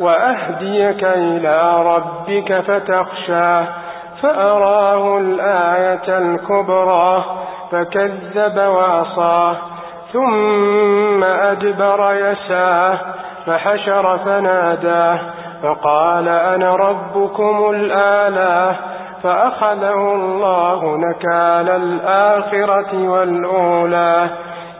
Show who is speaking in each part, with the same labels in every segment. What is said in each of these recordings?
Speaker 1: وأهديك إلى ربك فتخشى فأراه الآية الكبرى فكذب وعصى ثم أدبر يساه فحشر فناداه فقال أنا ربكم الآلاه فأخذه الله نكال الآخرة والأولى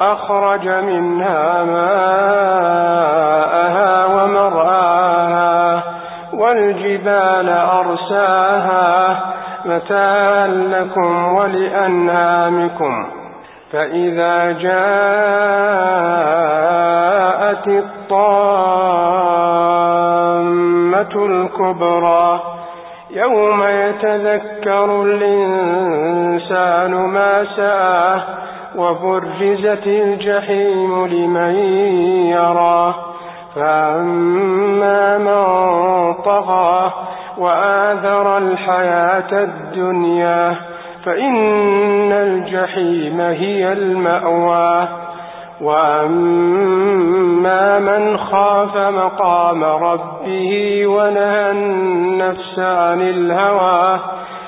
Speaker 1: أخرج منها ماءها ومرآها والجبال أرساها متاعا لكم ولأنهامكم فإذا جاءت الطامة الكبرى يوم يتذكر الإنسان ما سآه وبرزت الجحيم لمن يراه فأما من طغى وآذر الحياة الدنيا فإن الجحيم هي المأوى وأما من خاف مقام ربه ونهى النفس عن الهوى